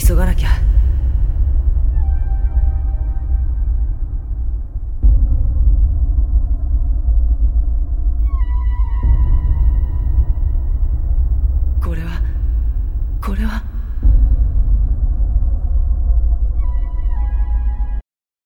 急がなきゃ。